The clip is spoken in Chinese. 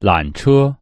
缆车。